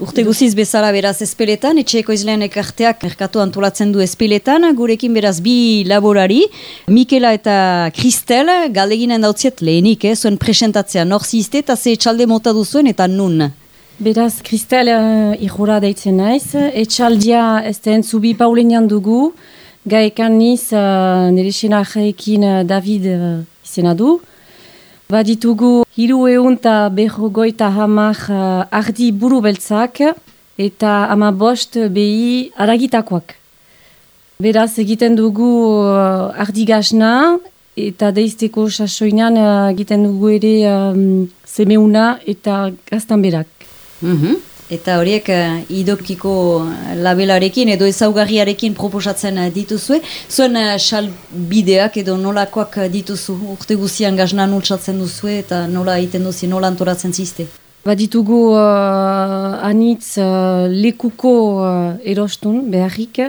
Urte guziz bezala beraz espeletan, etxeko izlean ekarteak merkatu antolatzen du espeletan, gurekin beraz bi laborari, Mikela eta Kristel, galdeginen dautziet lehenik, eh, zuen presentatzea, nor zizte eta ze etxalde mota duzuen eta nun? Beraz, Kristel uh, ihura deitzen naiz, etxaldia ez den zubi paulenean dugu, gaekan niz uh, nire uh, David uh, izena du, Baditugu hiru egun eta berrogoita hamar uh, ardi buru beltzak eta ama bost behi aragitakoak. Beraz egiten dugu uh, ardi gazna eta deizteko sasoinan uh, egiten dugu ere um, zemeuna eta gaztan berak. Mm Eta horiek uh, idokiko labelarekin edo ezaugarriarekin proposatzen uh, dituzue. Zuen uh, salbideak edo nolakoak dituzu urte guzian gazna nultsatzen duzue eta nola egiten duzi, nola antoratzen zizte? Ba ditugu uh, anitz uh, lekuko uh, erostun beharrik,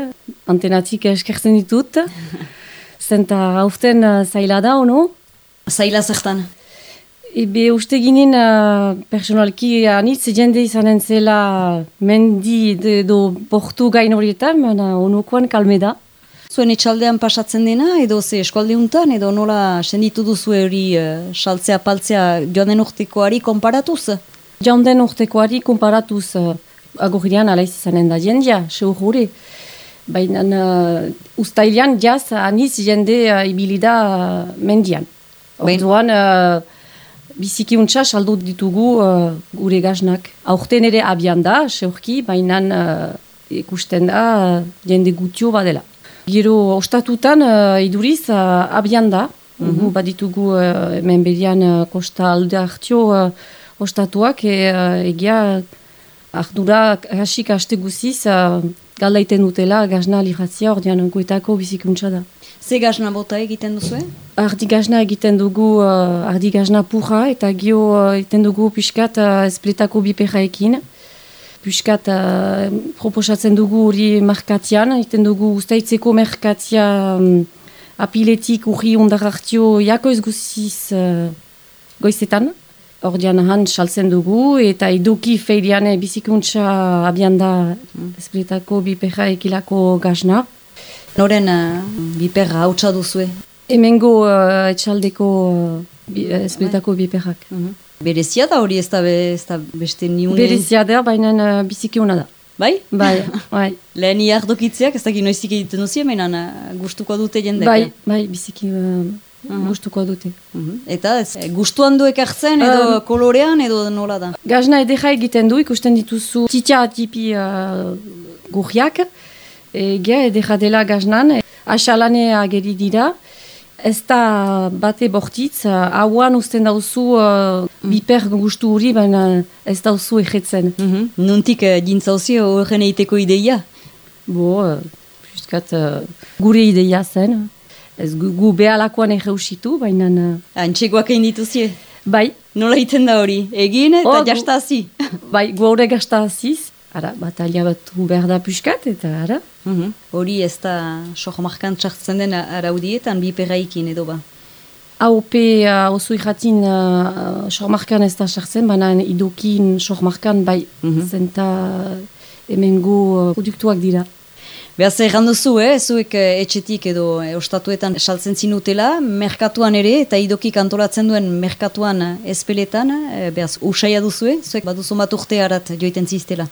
antenatik eskertzen ditut. Zenta hauften uh, zaila da, ono? Zaila zertan? Ebe uste ginen uh, personalki anitz jende izanen zela mendi edo portu gain horietan, baina onokoan kalme da. Zuen etxaldean pasatzen dena edo ze eskualde untan edo nola senditu duzu hori uh, saltzea paltzea joan den urtekoari konparatuz? Joan den urtekoari konparatuz uh, agorrian alaiz izanen da jendia, seur hori. Baina uh, ustailean jaz anitz jende uh, ibilida uh, mendian. Orduan... Uh, biziki untsa saldu ditugu uh, gure gaznak. Aurten ere abian da, seurki, baina uh, ikusten da uh, jende gutio badela. Gero ostatutan uh, iduriz uh, abian da, mm -hmm. baditugu uh, hemen bedian uh, kosta alde hartio uh, ostatuak, e, uh, egia ardura hasik haste guziz uh, galdaiten dutela gazna lihatzia ordean guetako biziki untsa da. Ze gazna bota egiten duzu, eh? Ardi gazna egiten dugu, uh, ardi gazna pura, eta gio uh, egiten dugu piskat uh, espletako biperraekin. Piskat uh, proposatzen dugu hori markatian, egiten dugu ustaitzeko merkatia um, apiletik urri ondar hartio jako ez guziz uh, goizetan. Ordean han saltzen dugu, eta iduki feiriane bizikuntza abian da mm. espletako biperraekilako gazna. Noren uh, biperra hautsa duzue? Hemengo uh, etxaldeko uh, bi, uh, espetako biperrak. Uh mhm. -huh. Berezia da hori ez da, be, ez da beste niunen? Berezia da, baina uh, biziki hona da. Bai? Bai, bai. Lehen iardokitzeak, ez da noizik egiten duzien, baina gustuko dute jendek. Bai, bai, biziki uh, -huh. gustuko dute. Uh -huh. Eta ez, gustuan du ekartzen edo um, kolorean edo nola da? Gazna edera egiten du, ikusten dituzu titia atipi uh, gurriak, Egia, edera dela gaznan, asalane ageri dira. Ez da bate bortitz, hauan usten dauzu uh, biper gustu hori, baina ez dauzu egetzen. Mm -hmm. Nuntik uh, dintzauzi horren eiteko ideia? Bo, uh, juskat uh, gure ideia zen. Ez gu, gu behalakoan egeusitu, baina... Uh, Antxekoak egin dituzie? Bai. Nola iten da hori? Egin eta oh, jastazi? Bai, gu haure gastaziz. Ara, batalia bat behar da puskat, eta ara. Mhm. Hori ez da sohmarkan txartzen den araudietan bi perraikin edo ba? AOP uh, oso ikatin uh, sohmarkan ez da txartzen, baina idokin sohmarkan bai mm -hmm. zenta emengo uh, produktuak dira. Beaz, errandu zu, eh? zuek eh, etxetik edo eh, ostatuetan saltzen zinutela, merkatuan ere, eta idokik antolatzen duen merkatuan espeletan, eh, beaz, usaia duzu, eh? zuek baduzu bat urte harat joiten ziztela.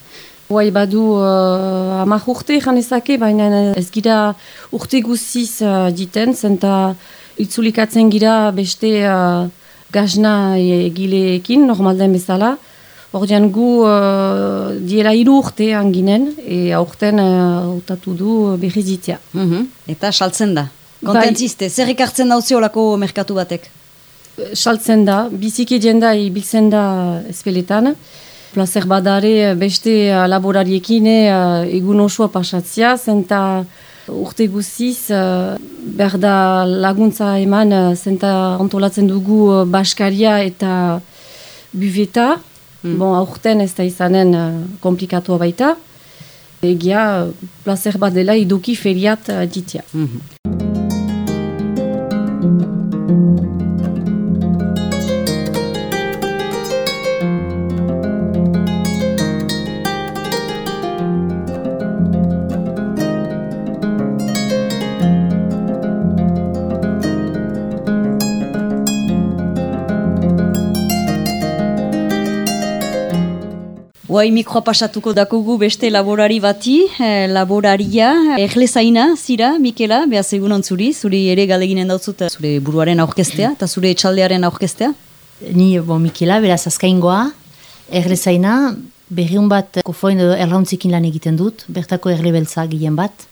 Bai, badu uh, amak urte janezake, baina ez gira urte guziz uh, diten, zenta itzulikatzen gira beste uh, gazna egileekin, normalden bezala. Ordean gu uh, diela hiru urte anginen, e aurten uh, utatu du berrizitzea. Mm -hmm. Eta saltzen da? Kontentziste, bai. zer ikartzen dauzio olako merkatu batek? Saltzen da, biziki jenda ibiltzen da espeletan. Plazer badare beste laborariekin uh, egun osoa pasatzea, zenta urte guziz uh, berda laguntza eman, uh, zenta antolatzen dugu baskaria eta buveta, Mm. Bon, aurten ez da izanen uh, komplikatua baita. Egia, placer bat dela iduki feriat uh, ditia. Mm -hmm. Guai mikroa pasatuko dakugu beste laborari bati, eh, laboraria, erlezaina, zira, Mikela, behaz egun ontzuri, zuri ere galeginen dautzut zure buruaren aurkestea, eta zure etxaldearen aurkestea? Ni, bon, Mikela, beraz azkaingoa, erlezaina, berriun bat kofoin edo erlauntzikin lan egiten dut, bertako erle beltza gien bat,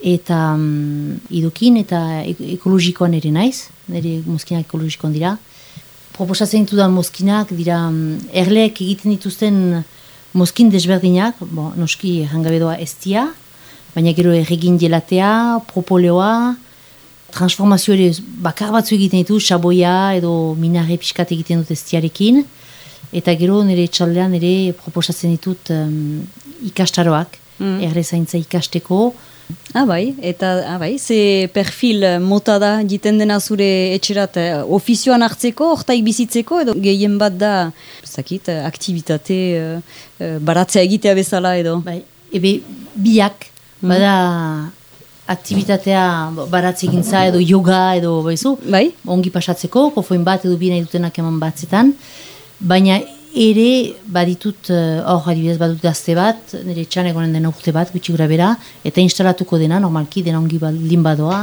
eta um, idukin eta ekologikoan ere naiz, nire mozkinak ekologikoan dira. Proposatzen ditudan mozkinak dira um, erleek egiten dituzten mozkin desberdinak, bo, noski jangabedoa estia, baina gero erregin jelatea, propoleoa, transformazio ere bakar batzu egiten ditu, saboia edo minare pixkat egiten dut estiarekin, eta gero nire txaldean ere proposatzen ditut um, ikastaroak, mm. erre zaintza ikasteko, Ah bai, eta ah bai, ze perfil mota da jiten dena zure etxerat eh, ofizioan hartzeko, ortaik bizitzeko, edo gehien bat da, zakit, aktivitate uh, uh, baratzea egitea bezala edo? Bai, ebe biak, mm. bada aktivitatea baratze egintza edo yoga edo baizu, bai? ongi pasatzeko, kofoin bat edo bina dutenak eman batzetan, baina ere baditut eh, hor adibidez badut gazte bat, nire txan egonen dena urte bat, gutxi gura bera, eta instalatuko dena, normalki dena ongi baldin badoa,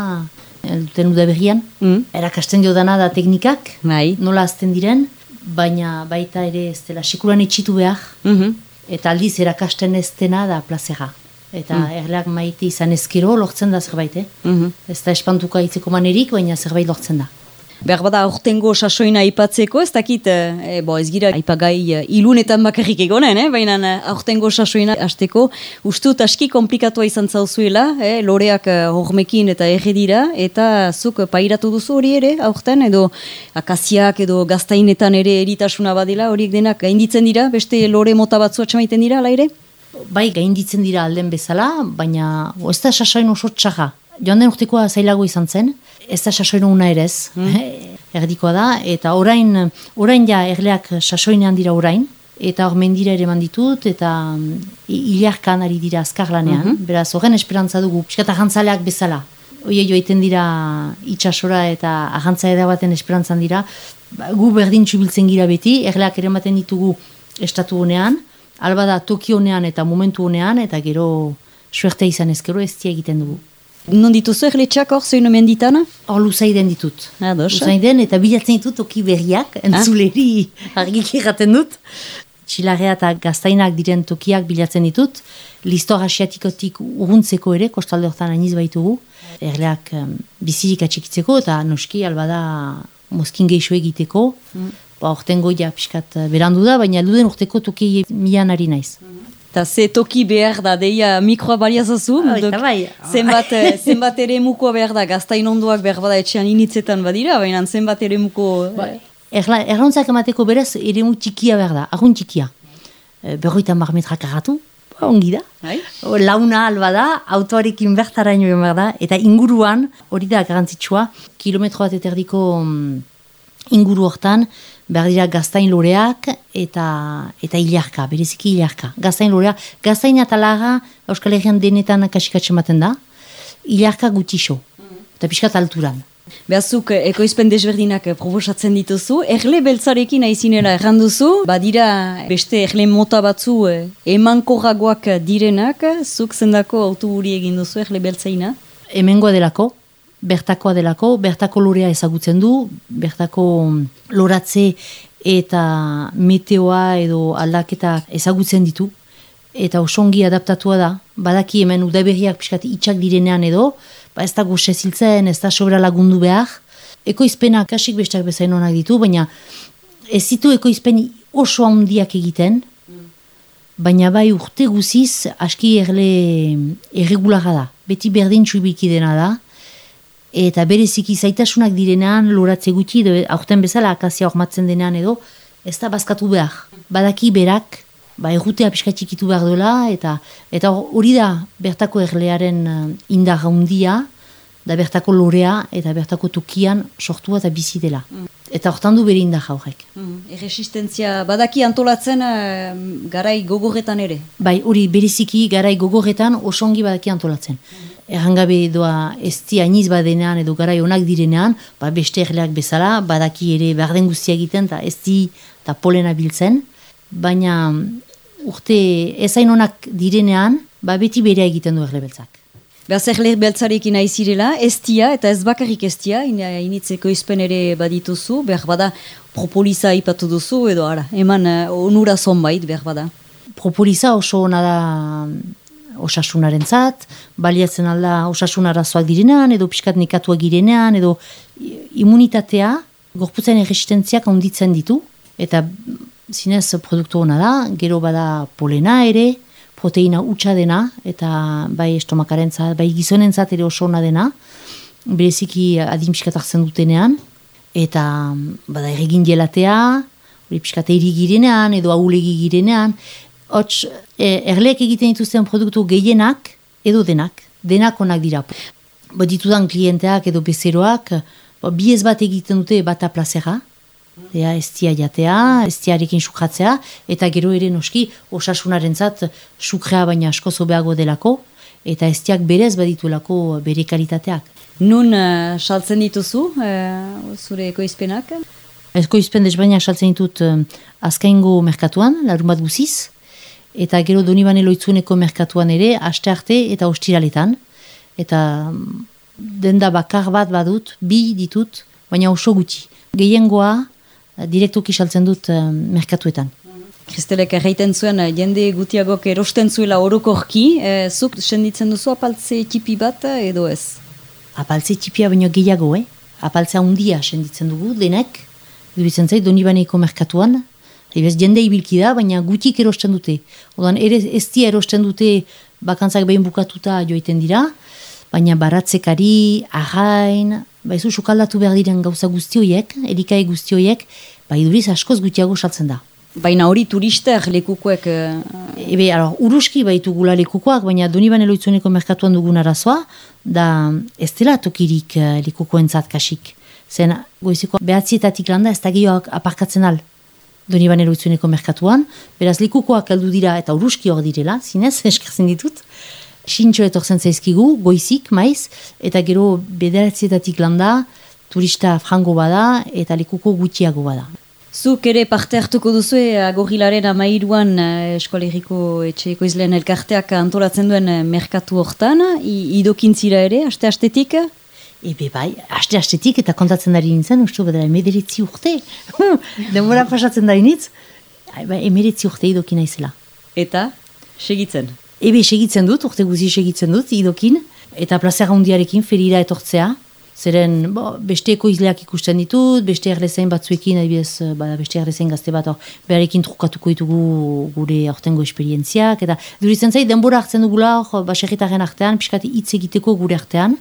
eh, duten uda berrian. Mm. Erakasten dio dana da teknikak, bai. nola azten diren, baina baita ere ez dela sekuran etxitu behar, mm eta aldiz erakasten ez dena da plazera. Eta mm. erleak maite izan ezkero lortzen da zerbait, eh? Mm ez da espantuka itzeko manerik, baina zerbait lortzen da. Behar bada aurtengo sasoina aipatzeko, ez dakit, e, bo ez gira aipagai e, ilunetan bakarrik egonen, eh? baina aurtengo sasoina hasteko ustut aski komplikatua izan zauzuela, eh? loreak hormekin eta dira eta zuk pairatu duzu hori ere, aurten, edo akaziak edo gaztainetan ere eritasuna badela, horiek denak gainditzen dira, beste lore mota batzu atxamaiten dira, ala ere? Bai, gainditzen dira alden bezala, baina ez da sasoin oso txaja. Joan den urtekoa zailago izan zen, ez da sasoin una ere ez, mm. erdikoa da, eta orain, orain ja erleak sasoinean dira orain, eta hor mendira ere manditut, eta hilarkan ari dira azkar lanean, mhm. beraz horren esperantza dugu, piskat ahantzaleak bezala. Oie joiten dira itxasora eta ahantza baten esperantzan dira, ba, gu berdin txubiltzen gira beti, erleak ere maten ditugu estatu honean, alba da Tokio honean eta momentu honean, eta gero suerte izan ezkero ez egiten dugu. Non dituzu erletxak hor, zein omen ditana? Hor luzaiden ditut. Luzaiden eta bilatzen ditut oki berriak, ah. entzuleri argik erraten dut. Txilarrea eta gaztainak diren tokiak bilatzen ditut. Listor asiatikotik uruntzeko ere, kostalde hortan aniz baitugu. Erleak um, bizirik atxikitzeko eta noski albada mozkin geixo egiteko. Mm. Ba, orten goia piskat berandu da, baina luden urteko toki mian ari naiz. Mm. Eta ze toki behar da, deia mikroa baliazazu. Bai. zenbat, eh, zenbat ere mukoa behar da, gaztain ondoak behar bada etxean initzetan badira, baina zenbat ere muko... Bai. Errauntzak emateko berez, ere mu txikia behar da, argun txikia. E, berroitan marmetrak arratu, ba, ongi da. Bai. Launa alba da, autoarekin bertaraino behar da, eta inguruan, hori da garantzitsua, kilometro bat eterdiko mm, inguru hortan, behar dira gaztain loreak eta eta ilarka, bereziki ilarka. Gaztain loreak, gaztain eta laga Euskal Herrian denetan kasikatzen baten da, ilarka gutixo, eta pixkat alturan. Behazuk, ekoizpen desberdinak proposatzen dituzu, erle beltzarekin aizinera erranduzu, badira beste erle mota batzu eh, emankorragoak direnak, zuk zendako autoburi egin duzu erle beltzaina? Hemengoa delako, bertakoa delako, bertako lorea ezagutzen du, bertako loratze eta meteoa edo aldaketa ezagutzen ditu, eta osongi adaptatua da, badaki hemen udaberriak piskat itxak direnean edo, ba ez da goxe ziltzen, ez da sobra lagundu behar, ekoizpena kasik bestak bezain honak ditu, baina ez ditu ekoizpen oso handiak egiten, baina bai urte guziz aski erle erregulara da, beti berdin txubiki dena da, eta bereziki zaitasunak direnean loratze gutxi, edo aurten bezala akazia ormatzen denean edo, ez da bazkatu behar. Badaki berak, ba, errutea piskatxikitu behar duela, eta eta hori da bertako erlearen uh, indar handia, da bertako lorea eta bertako tukian sortua eta bizi dela. Mm. Eta hortan du bere indar haurek. Mm. Erresistentzia badaki antolatzen uh, garai gogorretan ere? Bai, hori bereziki garai gogorretan osongi badaki antolatzen. Mm errangabe doa ez di ainiz badenean edo garai onak direnean, ba beste erleak bezala, badaki ere berden guztia egiten, eta ez di eta polena biltzen, baina urte ezain onak direnean, ba beti berea egiten du erlebeltzak. Beaz erler beltzarekin aizirela, estia eta ez bakarrik estia, in, initzeko izpen ere badituzu, behar bada propoliza ipatu duzu, edo ara, eman uh, onura zonbait, behar bada. Propoliza oso ona da osasunaren zat, baliatzen alda osasun arazoak direnean, edo pixkat nekatuak girenean, edo immunitatea, gorputzen erresistentziak onditzen ditu, eta zinez produktu hona da, gero bada polena ere, proteina utxa dena, eta bai estomakaren zat, bai gizonen zat ere oso ona dena, bereziki adin pixkat hartzen dutenean, eta bada erregin jelatea, hori pixkat girenean, edo ahulegi girenean, Hots, e, erleek egiten dituzten produktu gehienak, edo denak, denak onak dira. Bo ditudan klienteak edo bezeroak, bo, bi ez bat egiten dute bata plazera, Ea, estia jatea, estiarekin sukratzea, eta gero ere noski osasunaren zat sukrea baina asko zobeago delako, eta estiak berez baditulako bere kalitateak. Nun uh, saltzen dituzu, uh, zure ekoizpenak? Ekoizpen desbainak saltzen ditut uh, azkaingo merkatuan, larun bat guziz, eta gero donibane loitzuneko merkatuan ere, aste arte eta ostiraletan. Eta mm, denda bakar bat badut, bi ditut, baina oso gutxi. Gehiengoa eh, direktuki saltzen dut uh, merkatuetan. Kristelek erraiten zuen, eh, jende gutiagok erosten zuela orokorki, e, zuk senditzen duzu apaltze tipi bat edo ez? Apaltze tipia baino gehiago, eh? Apaltzea handia senditzen dugu, denek, duritzen zait, donibaneko merkatuan, Ebez, jende ibilki da, baina gutik erosten dute. Odan, ere ez dia erosten dute bakantzak behin bukatuta joiten dira, baina baratzekari, ahain, baizu sukaldatu behar diren gauza guztioiek, erikai guztioiek, bai duriz askoz gutiago saltzen da. Baina hori turistek lekukoek... Uh... Ebe, alo, uruski baitu gula lekukoak, baina doni bane loitzuneko merkatuan dugun arazoa, da ez dela tokirik uh, lekukoen kasik. Zen, goiziko, behatzietatik landa ez da gioak aparkatzen al. Doni banero merkatuan, beraz likukoak aldu dira eta uruski hor direla, zinez, eskerzen ditut. Sintxo etorzen zaizkigu, goizik, maiz, eta gero bederatzietatik landa, turista frango bada eta likuko gutxiago bada. Zuk ere parte hartuko duzu agorilaren amairuan eh, eskolegiko etxeeko izlean elkarteak antolatzen duen eh, merkatu hortan, idokintzira ere, aste-astetik? Ebe bai, haste hastetik eta kontatzen dari nintzen, uste bedara, emederetzi urte. Demora pasatzen dari nintz, bai, emederetzi urte idokin aizela. Eta, segitzen? Ebe, segitzen dut, urte guzi segitzen dut, idokin. Eta plazera hundiarekin, ferira etortzea. Zeren, bo, beste ekoizleak ikusten ditut, beste erlezain batzuekin, adibidez, bada, beste erlezain gazte bat, or, beharekin trukatuko ditugu gure aurtengo esperientziak. Eta, duritzen zait, denbora hartzen dugula, baserritaren artean, piskati hitz egiteko gure artean.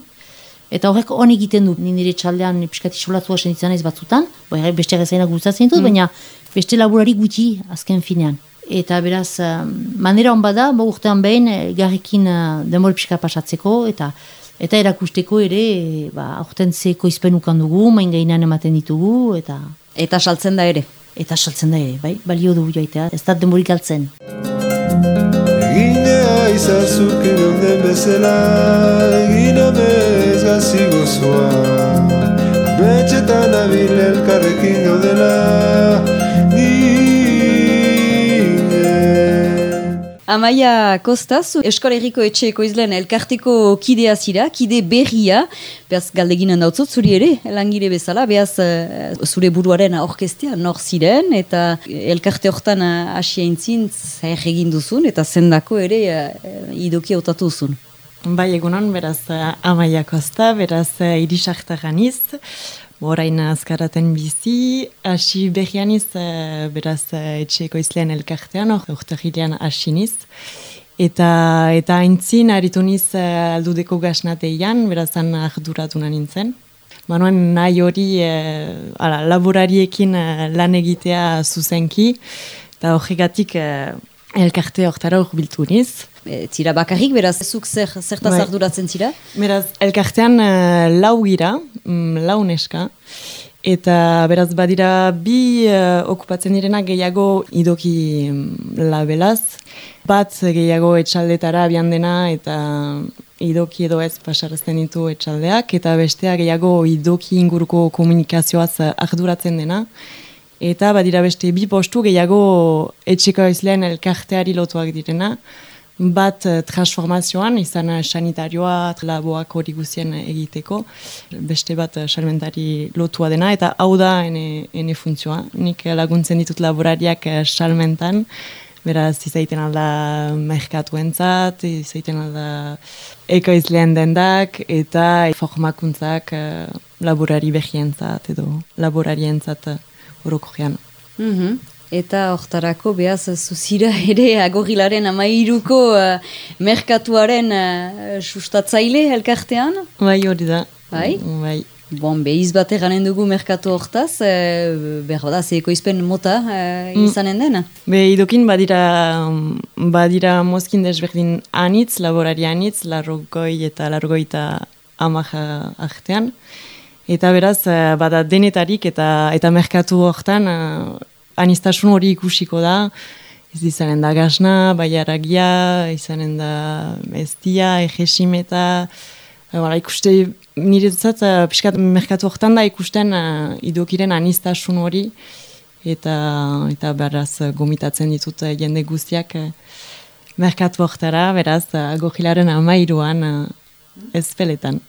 Eta horrek hon egiten du, nire txaldean piskat isolatu hasen izan ez batzutan, bai, beste gezainak gustatzen dut, mm. baina beste laburari gutxi azken finean. Eta beraz, uh, manera hon bada, bo urtean behin, eh, garrekin uh, denbora piskat pasatzeko, eta eta erakusteko ere, e, ba, aurten zeko izpenukan dugu, main gainan ematen ditugu, eta... Eta saltzen da ere. Eta saltzen da ere, bai, balio dugu joaitea, ez da denborik altzen. Eginea izazuk egon den bezala Egin amez gazi gozoa Betxetan abil elkarrekin gaudela Amaia Kostaz, Eskolegiko etxeeko izlen elkarteko kidea zira, kide berria, behaz galdeginen dautzot zuri ere, langile bezala, behaz uh, zure buruaren orkestia nor ziren, eta elkarte hortan uh, asia intzin, zer egin duzun, eta zendako ere uh, idoki autatu duzun. Bai egunon, beraz Amaia Kosta, beraz uh, irisakta ganiz, Horain azkaraten bizi, hasi behianiz, uh, beraz, uh, etxeko izlean elkartean, orta gilean asiniz. Eta, eta haintzin, aritu niz uh, aldudeko gasnateian, berazan arduratu nintzen. Manuen nahi hori uh, ala, laborariekin lan egitea zuzenki, eta horregatik uh, elkarte hortara urbiltu niz. E, zira bakarrik, beraz, zuk zer, zertaz bai. arduratzen zira? Beraz, elkartean uh, lau gira, mm, lau neska, eta beraz, badira bi uh, okupatzen direna gehiago idoki mm, labelaz, bat gehiago etxaldetara abian dena, eta idoki edo ez pasarazten ditu etxaldeak, eta bestea gehiago idoki inguruko komunikazioaz arduratzen dena, eta badira beste bi postu gehiago etxeko izlean elkarteari lotuak direna, bat eh, transformazioan, izan eh, sanitarioa, laboak hori guzien egiteko, beste bat eh, salmentari lotua dena, eta hau da ene, ene funtzioa. Nik laguntzen ditut laborariak salmentan, beraz izaiten alda merkatu entzat, izaiten alda ekoizlean dendak, eta formakuntzak laborari behientzat edo laborarientzat orokorean. Mm Eta hortarako behaz zuzira ere agorilaren amairuko uh, merkatuaren uh, sustatzaile elkartean? Bai hori da. Bai? Bai. Bon, behiz bat eganen dugu merkatu hortaz, uh, behar da, zeko izpen mota uh, izanen dena? Be, idokin badira, badira mozkin desberdin anitz, laborari anitz, larrogoi eta larrogoi eta amaja artean. Eta beraz, bada denetarik eta eta merkatu hortan anistasun hori ikusiko da, ez izanen da gazna, bai aragia, izanen da eztia, egesimeta, Bara, ikuste, nire dut uh, piskat merkatu horretan da ikusten uh, idokiren anistasun hori. Eta eta beraz gomitatzen ditut uh, jende guztiak uh, merkatu horretara, beraz uh, gogilaren amairuan uh, ez peletan.